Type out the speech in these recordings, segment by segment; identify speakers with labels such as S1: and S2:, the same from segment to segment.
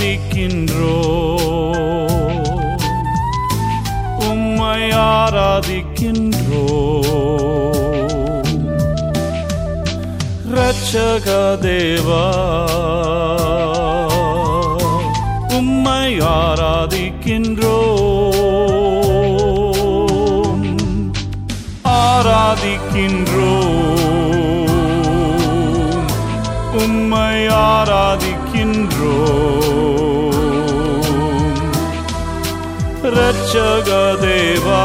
S1: ஆராதிக்கின்றோ உம்மை ஆராதிக்கின்றோ ரட்சக தேவா உம்மை ஆராதிக்கின்றோ ஆராதிக்கின்றோ உம்மை ஆராதிக்கின்றோ ரட்சக தேவா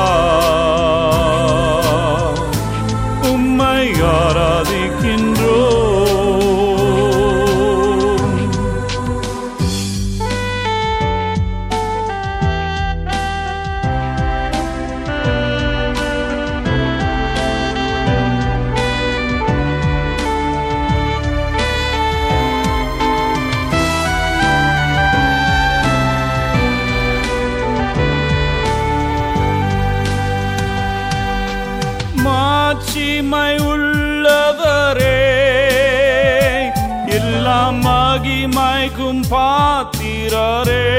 S1: ஆகி மயக்கும் பாத்திரரே.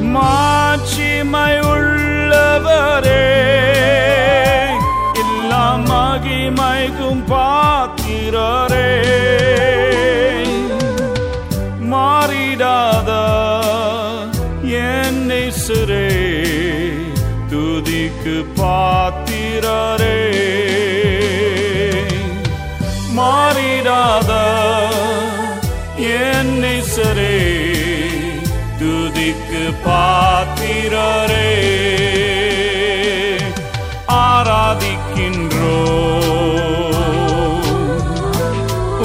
S1: மாட்சிமை உள்ளவரே. எல்லாம் ஆகி மயக்கும் பாத்திரரே. மாறிடாத என்னை சிறே. துதிக்கு பாத்திரரே. துதிக்கு பாத்திரரே ஆராதிக்கின்றோ.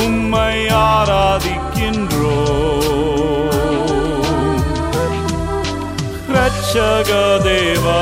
S1: உம்மை ஆராதிக்கின்றோ. ரட்சக தேவா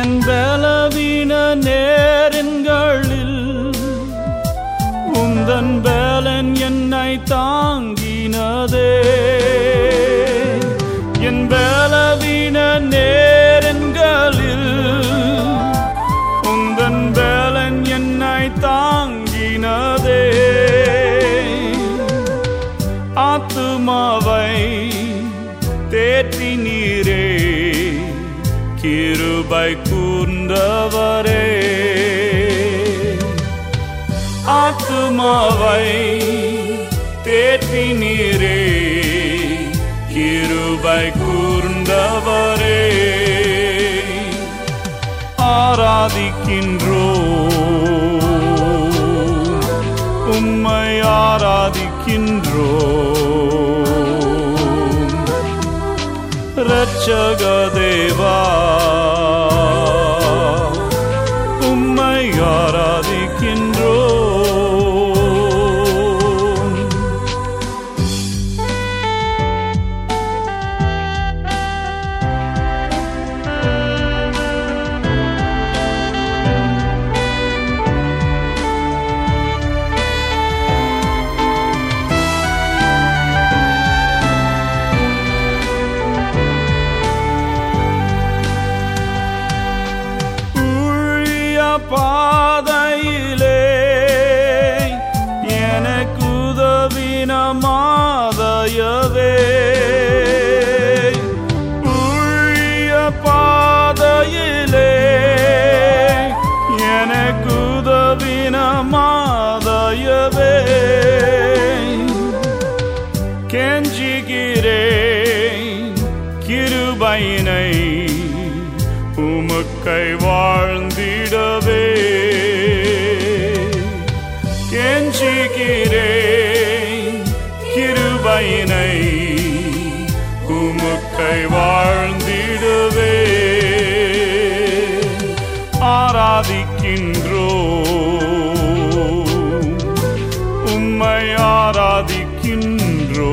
S1: என் பலவீன நேரங்களில் உந்தன் பேலன் என்னை தாங்கினதே? என் பலவீன நேரங்களில் உந்தன் பேலன் என்னை தாங்கினதே? ஆத்துமாவை தேற்றி நீரே கிருபை கூர்ந்தவரே. ஆத்துமாவை தேற்றி நீரே கிருபை கூர்ந்தவரே. ஆராதிக்கின்றோ. உம்மை ஆராதிக்கின்றோ. ரட்சக தேவா. பாதையிலே எனக்குதவின மாதையவே ஊழிய பாதையிலே எனக்குதவின மாதையவே கெஞ்சுகிறேன் கிருபையினை உமக்கை வாழ்ந்த நேசிக்கிறேன் கிருபையினை உமுக்கை வாழ்ந்திடுவே ஆராதிக்கின்றோ உம்மை ஆராதிக்கின்றோ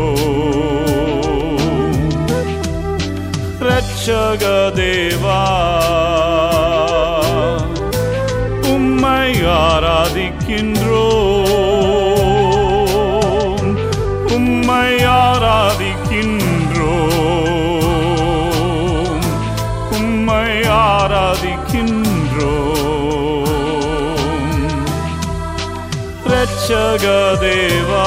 S1: ரட்சக தேவா ஆராதிக்கின்றோம் ரட்சக தேவா